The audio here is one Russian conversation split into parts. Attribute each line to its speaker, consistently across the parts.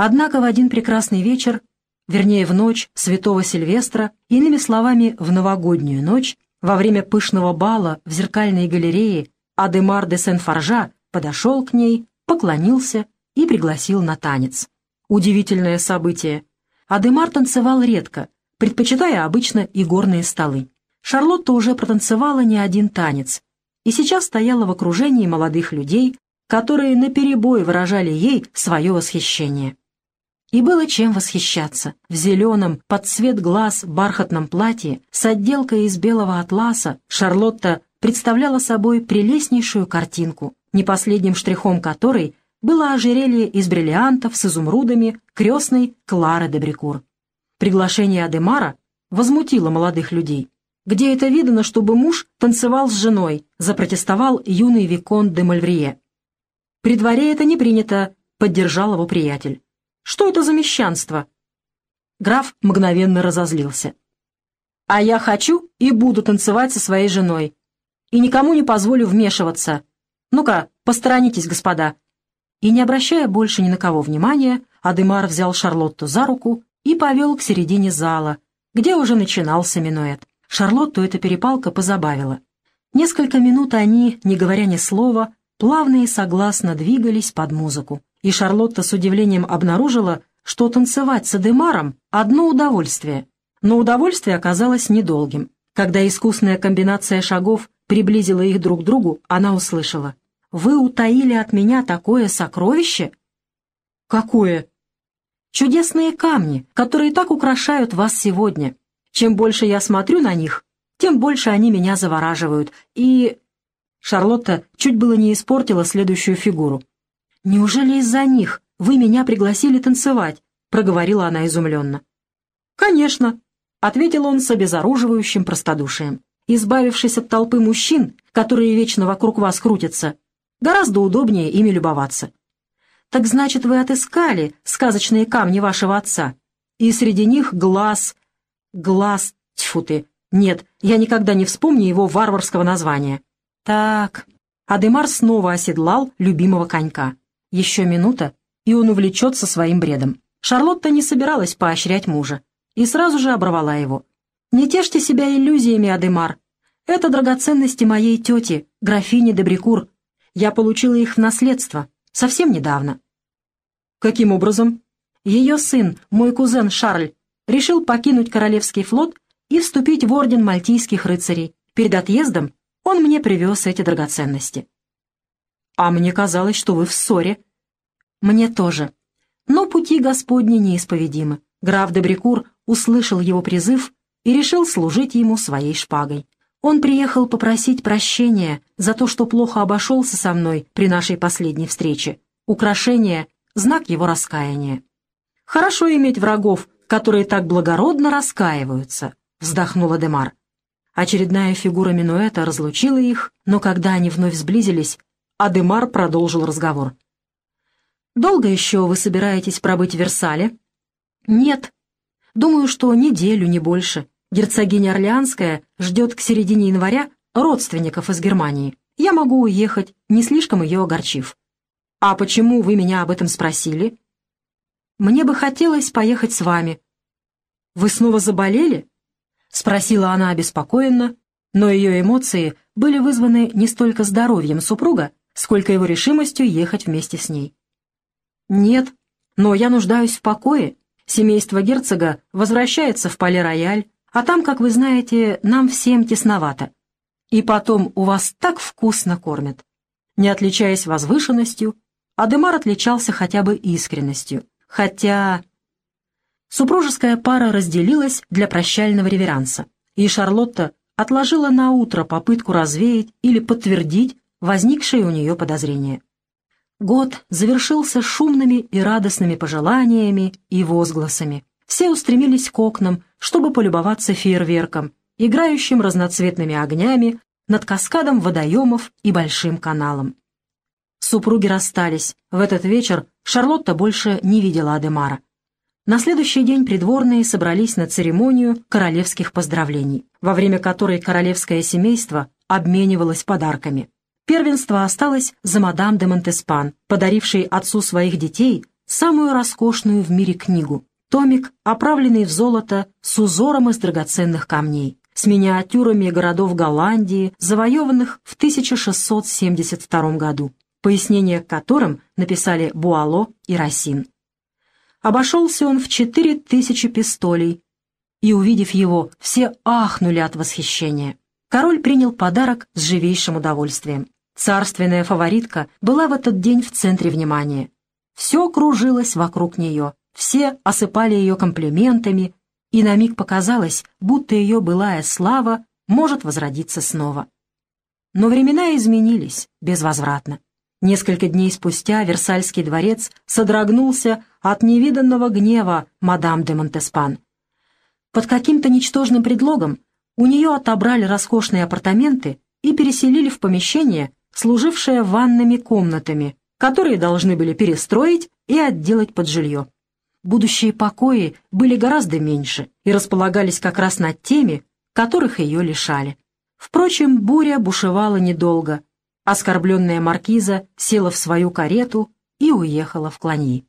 Speaker 1: Однако в один прекрасный вечер, вернее в ночь святого Сильвестра, иными словами, в новогоднюю ночь, во время пышного бала в зеркальной галерее Адемар де Сен-Форжа подошел к ней, поклонился и пригласил на танец. Удивительное событие. Адемар танцевал редко, предпочитая обычно игорные столы. Шарлотта уже протанцевала не один танец и сейчас стояла в окружении молодых людей, которые наперебой выражали ей свое восхищение. И было чем восхищаться. В зеленом, под цвет глаз, бархатном платье с отделкой из белого атласа Шарлотта представляла собой прелестнейшую картинку, не последним штрихом которой было ожерелье из бриллиантов с изумрудами крестной Клары де Брикур. Приглашение Адемара возмутило молодых людей. Где это видано, чтобы муж танцевал с женой, запротестовал юный Викон де Мальврие. «При дворе это не принято», — поддержал его приятель. Что это за мещанство?» Граф мгновенно разозлился. «А я хочу и буду танцевать со своей женой. И никому не позволю вмешиваться. Ну-ка, посторонитесь, господа». И не обращая больше ни на кого внимания, Адемар взял Шарлотту за руку и повел к середине зала, где уже начинался минуэт. Шарлотту эта перепалка позабавила. Несколько минут они, не говоря ни слова, плавно и согласно двигались под музыку и Шарлотта с удивлением обнаружила, что танцевать с Адемаром — одно удовольствие. Но удовольствие оказалось недолгим. Когда искусная комбинация шагов приблизила их друг к другу, она услышала. «Вы утаили от меня такое сокровище?» «Какое?» «Чудесные камни, которые так украшают вас сегодня. Чем больше я смотрю на них, тем больше они меня завораживают. И...» Шарлотта чуть было не испортила следующую фигуру. «Неужели из-за них вы меня пригласили танцевать?» — проговорила она изумленно. «Конечно», — ответил он с обезоруживающим простодушием. «Избавившись от толпы мужчин, которые вечно вокруг вас крутятся, гораздо удобнее ими любоваться». «Так значит, вы отыскали сказочные камни вашего отца, и среди них глаз... глаз... Тьфу ты! Нет, я никогда не вспомню его варварского названия». «Так...» Адемар снова оседлал любимого конька. Еще минута, и он увлечется своим бредом. Шарлотта не собиралась поощрять мужа и сразу же оборвала его. «Не тешьте себя иллюзиями, Адемар. Это драгоценности моей тети, графини де Брикур. Я получила их в наследство, совсем недавно». «Каким образом?» Ее сын, мой кузен Шарль, решил покинуть Королевский флот и вступить в орден мальтийских рыцарей. Перед отъездом он мне привез эти драгоценности. «А мне казалось, что вы в ссоре». «Мне тоже. Но пути Господни неисповедимы. Граф Добрикур услышал его призыв и решил служить ему своей шпагой. Он приехал попросить прощения за то, что плохо обошелся со мной при нашей последней встрече. Украшение — знак его раскаяния. «Хорошо иметь врагов, которые так благородно раскаиваются», — вздохнула Демар. Очередная фигура минуэта разлучила их, но когда они вновь сблизились, Адемар продолжил разговор. «Долго еще вы собираетесь пробыть в Версале?» «Нет. Думаю, что неделю, не больше. Герцогиня Орлеанская ждет к середине января родственников из Германии. Я могу уехать, не слишком ее огорчив». «А почему вы меня об этом спросили?» «Мне бы хотелось поехать с вами». «Вы снова заболели?» — спросила она обеспокоенно, но ее эмоции были вызваны не столько здоровьем супруга, сколько его решимостью ехать вместе с ней. «Нет, но я нуждаюсь в покое. Семейство герцога возвращается в Пале-Рояль, а там, как вы знаете, нам всем тесновато. И потом у вас так вкусно кормят». Не отличаясь возвышенностью, Адемар отличался хотя бы искренностью. Хотя... Супружеская пара разделилась для прощального реверанса, и Шарлотта отложила на утро попытку развеять или подтвердить возникшие у нее подозрения. Год завершился шумными и радостными пожеланиями и возгласами. Все устремились к окнам, чтобы полюбоваться фейерверком, играющим разноцветными огнями над каскадом водоемов и большим каналом. Супруги расстались. В этот вечер Шарлотта больше не видела Адемара. На следующий день придворные собрались на церемонию королевских поздравлений, во время которой королевское семейство обменивалось подарками. Первенство осталось за мадам де Монтеспан, подарившей отцу своих детей самую роскошную в мире книгу, томик, оправленный в золото с узором из драгоценных камней, с миниатюрами городов Голландии, завоеванных в 1672 году, пояснения к которым написали Буало и Рассин. Обошелся он в четыре тысячи пистолей, и, увидев его, все ахнули от восхищения. Король принял подарок с живейшим удовольствием. Царственная фаворитка была в этот день в центре внимания. Все кружилось вокруг нее, все осыпали ее комплиментами, и на миг показалось, будто ее былая слава может возродиться снова. Но времена изменились безвозвратно. Несколько дней спустя Версальский дворец содрогнулся от невиданного гнева мадам де Монтеспан. Под каким-то ничтожным предлогом у нее отобрали роскошные апартаменты и переселили в помещение, служившее ванными комнатами, которые должны были перестроить и отделать под жилье. Будущие покои были гораздо меньше и располагались как раз над теми, которых ее лишали. Впрочем, буря бушевала недолго. Оскорбленная маркиза села в свою карету и уехала в Кланьи.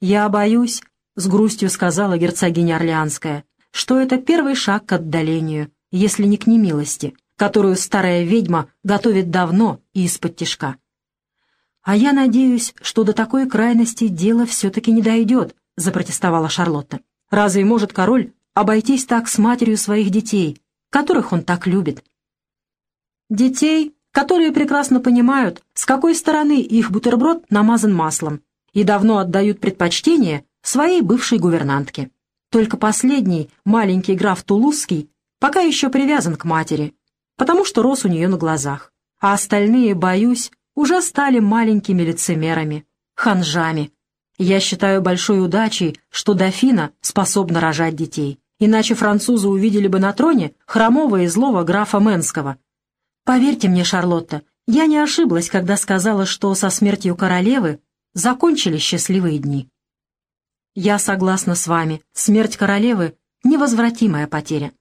Speaker 1: «Я боюсь», — с грустью сказала герцогиня Орлеанская, что это первый шаг к отдалению, если не к немилости, которую старая ведьма готовит давно и из-под тишка. «А я надеюсь, что до такой крайности дело все-таки не дойдет», — запротестовала Шарлотта. «Разве может король обойтись так с матерью своих детей, которых он так любит?» «Детей, которые прекрасно понимают, с какой стороны их бутерброд намазан маслом, и давно отдают предпочтение своей бывшей гувернантке. Только последний, маленький граф Тулузский, пока еще привязан к матери, потому что рос у нее на глазах. А остальные, боюсь, уже стали маленькими лицемерами, ханжами. Я считаю большой удачей, что дофина способна рожать детей. Иначе французы увидели бы на троне хромого и злого графа Менского. Поверьте мне, Шарлотта, я не ошиблась, когда сказала, что со смертью королевы закончились счастливые дни. Я согласна с вами. Смерть королевы — невозвратимая потеря.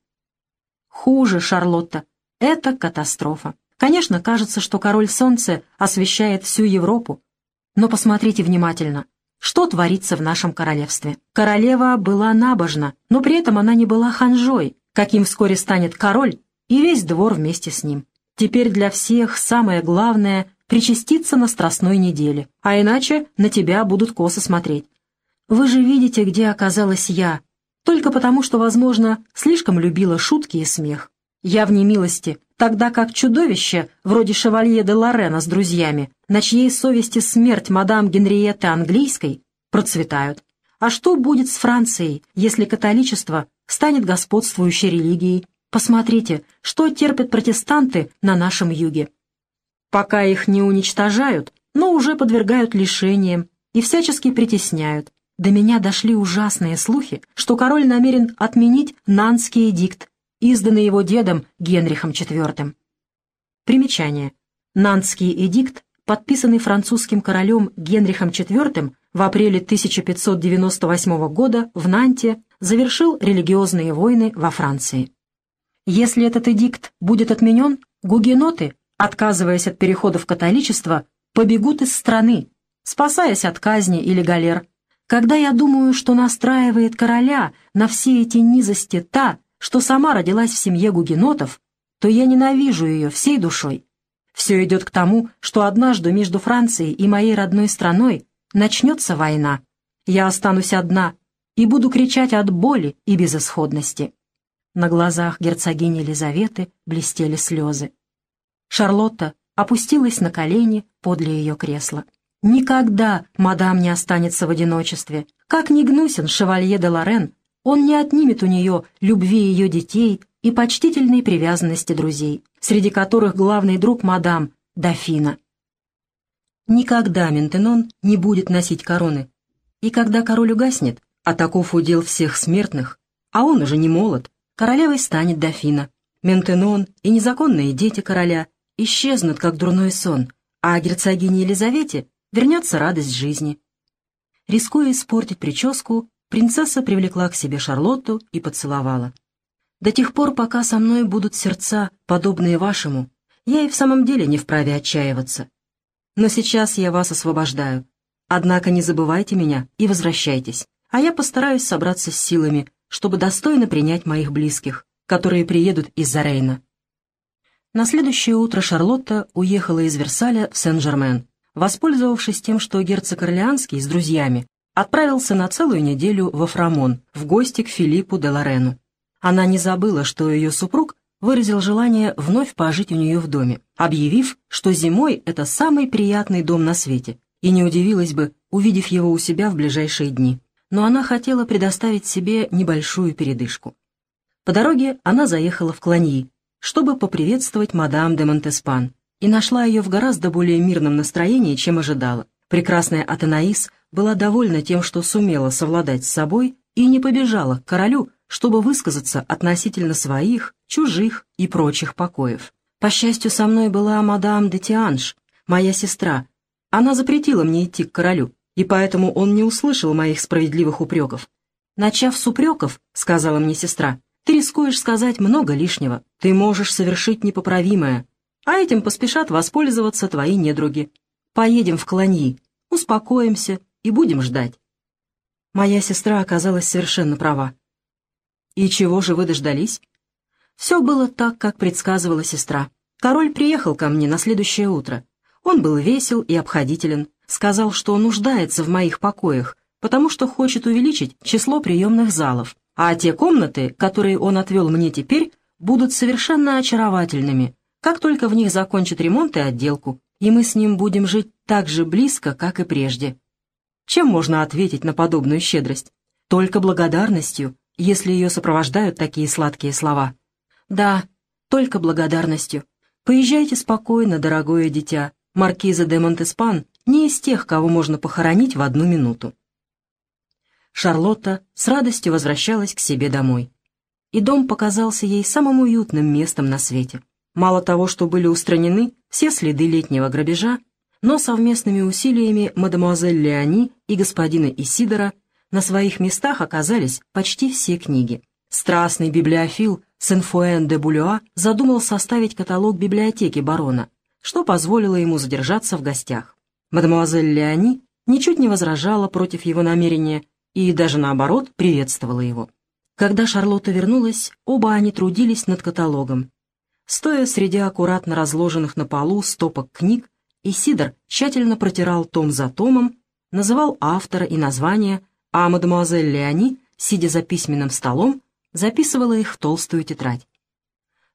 Speaker 1: Хуже, Шарлотта. Это катастрофа. Конечно, кажется, что король солнца освещает всю Европу. Но посмотрите внимательно. Что творится в нашем королевстве? Королева была набожна, но при этом она не была ханжой, каким вскоре станет король и весь двор вместе с ним. Теперь для всех самое главное — причаститься на страстной неделе, а иначе на тебя будут косо смотреть. Вы же видите, где оказалась я, только потому, что, возможно, слишком любила шутки и смех. Я в немилости, тогда как чудовище, вроде шевалье де Лорена с друзьями, на чьей совести смерть мадам Генриетты Английской, процветают. А что будет с Францией, если католичество станет господствующей религией? Посмотрите, что терпят протестанты на нашем юге. Пока их не уничтожают, но уже подвергают лишениям и всячески притесняют, до меня дошли ужасные слухи, что король намерен отменить Нанский эдикт, изданный его дедом Генрихом IV. Примечание. Нанский эдикт, подписанный французским королем Генрихом IV в апреле 1598 года в Нанте, завершил религиозные войны во Франции. Если этот эдикт будет отменен, гугеноты, отказываясь от перехода в католичество, побегут из страны, спасаясь от казни или галер, когда я думаю, что настраивает короля на все эти низости та, что сама родилась в семье гугенотов, то я ненавижу ее всей душой. Все идет к тому, что однажды между Францией и моей родной страной начнется война. Я останусь одна и буду кричать от боли и безысходности. На глазах герцогини Елизаветы блестели слезы. Шарлотта опустилась на колени подле ее кресла. Никогда мадам не останется в одиночестве. Как ни гнусен шевалье де Лорен, он не отнимет у нее любви ее детей и почтительной привязанности друзей, среди которых главный друг мадам — дофина. Никогда Ментенон не будет носить короны. И когда король угаснет, а таков удел всех смертных, а он уже не молод, королевой станет дофина. Ментенон и незаконные дети короля исчезнут, как дурной сон, а герцогине Елизавете вернется радость жизни. Рискуя испортить прическу, принцесса привлекла к себе Шарлотту и поцеловала. «До тех пор, пока со мной будут сердца, подобные вашему, я и в самом деле не вправе отчаиваться. Но сейчас я вас освобождаю. Однако не забывайте меня и возвращайтесь, а я постараюсь собраться с силами, чтобы достойно принять моих близких, которые приедут из-за Рейна». На следующее утро Шарлотта уехала из Версаля в Сен-Жермен, воспользовавшись тем, что герцог Орлеанский с друзьями отправился на целую неделю во Фрамон в гости к Филиппу де Лорену. Она не забыла, что ее супруг выразил желание вновь пожить у нее в доме, объявив, что зимой это самый приятный дом на свете, и не удивилась бы, увидев его у себя в ближайшие дни. Но она хотела предоставить себе небольшую передышку. По дороге она заехала в Кланьи, чтобы поприветствовать мадам де Монтеспан, и нашла ее в гораздо более мирном настроении, чем ожидала. Прекрасная Атанаис была довольна тем, что сумела совладать с собой и не побежала к королю, чтобы высказаться относительно своих, чужих и прочих покоев. По счастью, со мной была мадам де Тианж, моя сестра. Она запретила мне идти к королю, и поэтому он не услышал моих справедливых упреков. «Начав с упреков, — сказала мне сестра, — ты рискуешь сказать много лишнего. Ты можешь совершить непоправимое, а этим поспешат воспользоваться твои недруги. Поедем в Клоньи, успокоимся и будем ждать. Моя сестра оказалась совершенно права. И чего же вы дождались? Все было так, как предсказывала сестра. Король приехал ко мне на следующее утро. Он был весел и обходителен, сказал, что нуждается в моих покоях, потому что хочет увеличить число приемных залов, а те комнаты, которые он отвел мне теперь, будут совершенно очаровательными, как только в них закончат ремонт и отделку, и мы с ним будем жить так же близко, как и прежде. Чем можно ответить на подобную щедрость? Только благодарностью, если ее сопровождают такие сладкие слова. Да, только благодарностью. Поезжайте спокойно, дорогое дитя. Маркиза де Монтеспан не из тех, кого можно похоронить в одну минуту. Шарлотта с радостью возвращалась к себе домой. И дом показался ей самым уютным местом на свете. Мало того, что были устранены все следы летнего грабежа, но совместными усилиями мадемуазель Леони и господина Исидора на своих местах оказались почти все книги. Страстный библиофил Сен-Фуэн де Булюа задумал составить каталог библиотеки барона, что позволило ему задержаться в гостях. Мадемуазель Леони ничуть не возражала против его намерения и даже наоборот приветствовала его. Когда Шарлотта вернулась, оба они трудились над каталогом, Стоя среди аккуратно разложенных на полу стопок книг, Исидор тщательно протирал том за томом, называл автора и название, а мадемуазель Леони, сидя за письменным столом, записывала их в толстую тетрадь.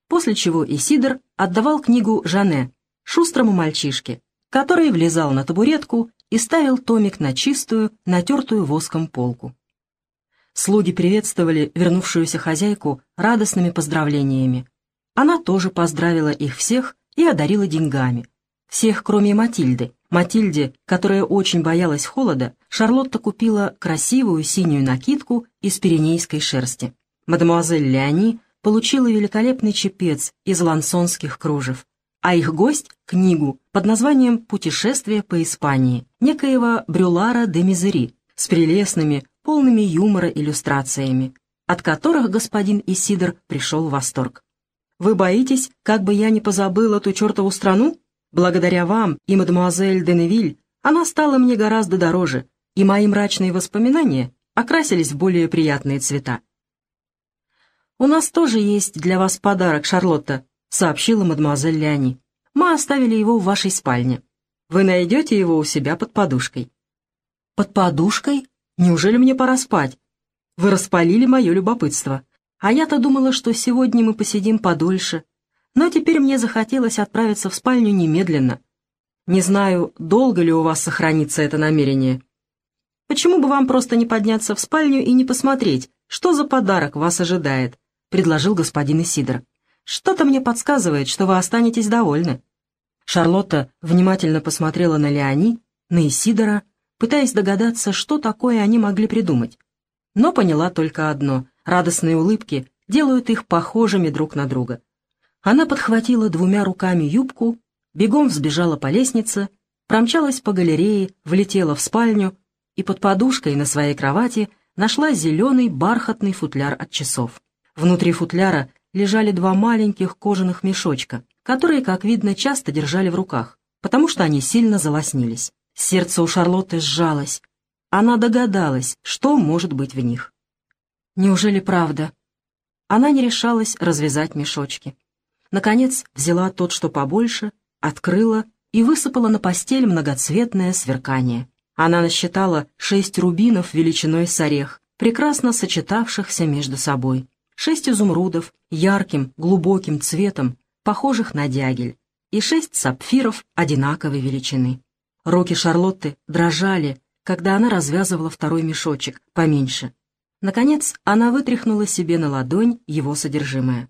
Speaker 1: После чего Исидор отдавал книгу Жане, шустрому мальчишке, который влезал на табуретку и ставил томик на чистую, натертую воском полку. Слуги приветствовали вернувшуюся хозяйку радостными поздравлениями, она тоже поздравила их всех и одарила деньгами. Всех, кроме Матильды. Матильде, которая очень боялась холода, Шарлотта купила красивую синюю накидку из пиренейской шерсти. Мадемуазель Леони получила великолепный чепец из лансонских кружев, а их гость — книгу под названием «Путешествие по Испании» некоего Брюлара де Мизери с прелестными, полными юмора иллюстрациями, от которых господин Исидор пришел в восторг. Вы боитесь, как бы я не позабыл эту чертову страну? Благодаря вам и мадемуазель Деневиль она стала мне гораздо дороже, и мои мрачные воспоминания окрасились в более приятные цвета. «У нас тоже есть для вас подарок, Шарлотта», — сообщила мадемуазель Леони. «Мы оставили его в вашей спальне. Вы найдете его у себя под подушкой». «Под подушкой? Неужели мне пора спать? Вы распалили мое любопытство». А я-то думала, что сегодня мы посидим подольше. Но теперь мне захотелось отправиться в спальню немедленно. Не знаю, долго ли у вас сохранится это намерение. Почему бы вам просто не подняться в спальню и не посмотреть, что за подарок вас ожидает?» — предложил господин Исидор. «Что-то мне подсказывает, что вы останетесь довольны». Шарлотта внимательно посмотрела на Леони, на Исидора, пытаясь догадаться, что такое они могли придумать. Но поняла только одно Радостные улыбки делают их похожими друг на друга. Она подхватила двумя руками юбку, бегом взбежала по лестнице, промчалась по галерее, влетела в спальню и под подушкой на своей кровати нашла зеленый бархатный футляр от часов. Внутри футляра лежали два маленьких кожаных мешочка, которые, как видно, часто держали в руках, потому что они сильно залоснились. Сердце у Шарлотты сжалось. Она догадалась, что может быть в них. Неужели правда? Она не решалась развязать мешочки. Наконец взяла тот, что побольше, открыла и высыпала на постель многоцветное сверкание. Она насчитала шесть рубинов величиной с орех, прекрасно сочетавшихся между собой. Шесть изумрудов, ярким, глубоким цветом, похожих на дягель, и шесть сапфиров одинаковой величины. Руки Шарлотты дрожали, когда она развязывала второй мешочек, поменьше. Наконец, она вытряхнула себе на ладонь его содержимое.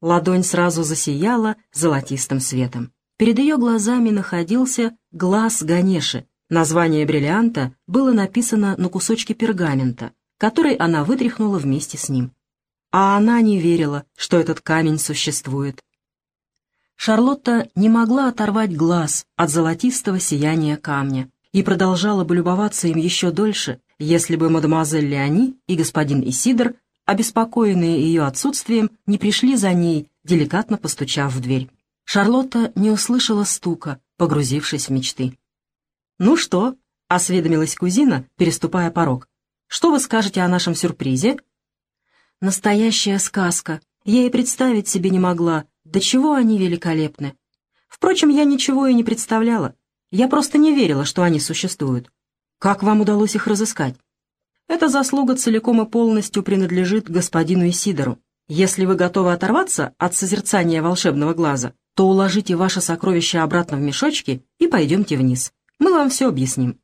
Speaker 1: Ладонь сразу засияла золотистым светом. Перед ее глазами находился глаз Ганеши. Название бриллианта было написано на кусочке пергамента, который она вытряхнула вместе с ним. А она не верила, что этот камень существует. Шарлотта не могла оторвать глаз от золотистого сияния камня и продолжала бы любоваться им еще дольше, если бы мадемуазель Леони и господин Исидор, обеспокоенные ее отсутствием, не пришли за ней, деликатно постучав в дверь. Шарлотта не услышала стука, погрузившись в мечты. «Ну что?» — осведомилась кузина, переступая порог. «Что вы скажете о нашем сюрпризе?» «Настоящая сказка. Я и представить себе не могла, до чего они великолепны. Впрочем, я ничего и не представляла. Я просто не верила, что они существуют. Как вам удалось их разыскать?» «Эта заслуга целиком и полностью принадлежит господину Исидору. Если вы готовы оторваться от созерцания волшебного глаза, то уложите ваше сокровище обратно в мешочки и пойдемте вниз. Мы вам все объясним».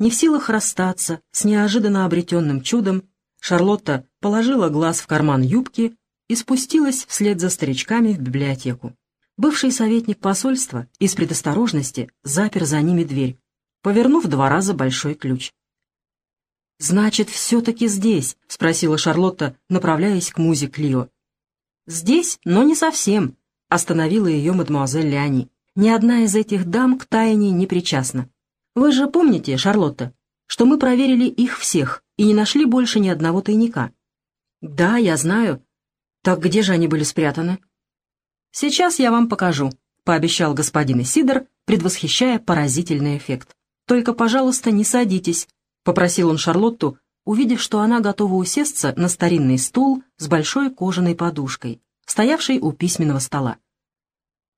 Speaker 1: Не в силах расстаться с неожиданно обретенным чудом, Шарлотта положила глаз в карман юбки и спустилась вслед за старичками в библиотеку. Бывший советник посольства из предосторожности запер за ними дверь, повернув два раза большой ключ. «Значит, все-таки здесь?» — спросила Шарлотта, направляясь к музе Клио. «Здесь, но не совсем», — остановила ее мадемуазель Леони. «Ни одна из этих дам к тайне не причастна. Вы же помните, Шарлотта, что мы проверили их всех и не нашли больше ни одного тайника?» «Да, я знаю. Так где же они были спрятаны?» «Сейчас я вам покажу», — пообещал господин Исидор, предвосхищая поразительный эффект. «Только, пожалуйста, не садитесь», — попросил он Шарлотту, увидев, что она готова усесться на старинный стул с большой кожаной подушкой, стоявший у письменного стола.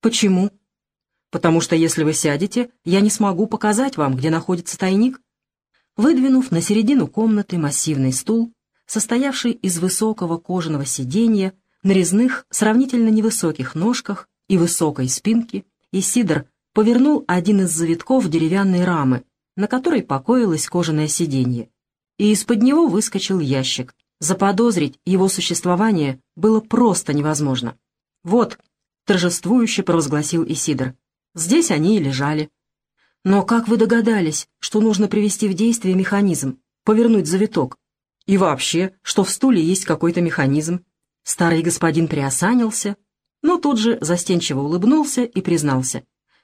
Speaker 1: «Почему?» «Потому что если вы сядете, я не смогу показать вам, где находится тайник». Выдвинув на середину комнаты массивный стул, состоявший из высокого кожаного сиденья, на резных, сравнительно невысоких ножках и высокой спинке, Исидор повернул один из завитков деревянной рамы, на которой покоилось кожаное сиденье, и из-под него выскочил ящик, Заподозрить его существование было просто невозможно. «Вот», — торжествующе провозгласил Исидор, — «здесь они и лежали». «Но как вы догадались, что нужно привести в действие механизм, повернуть завиток? И вообще, что в стуле есть какой-то механизм?» Старый господин приосанился, но тут же застенчиво улыбнулся и признался.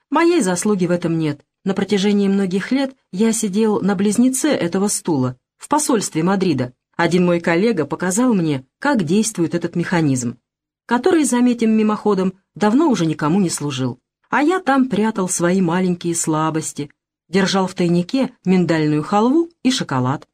Speaker 1: «Моей заслуги в этом нет. На протяжении многих лет я сидел на близнеце этого стула, в посольстве Мадрида, один мой коллега показал мне, как действует этот механизм, который, заметим мимоходом, давно уже никому не служил. А я там прятал свои маленькие слабости, держал в тайнике миндальную халву и шоколад.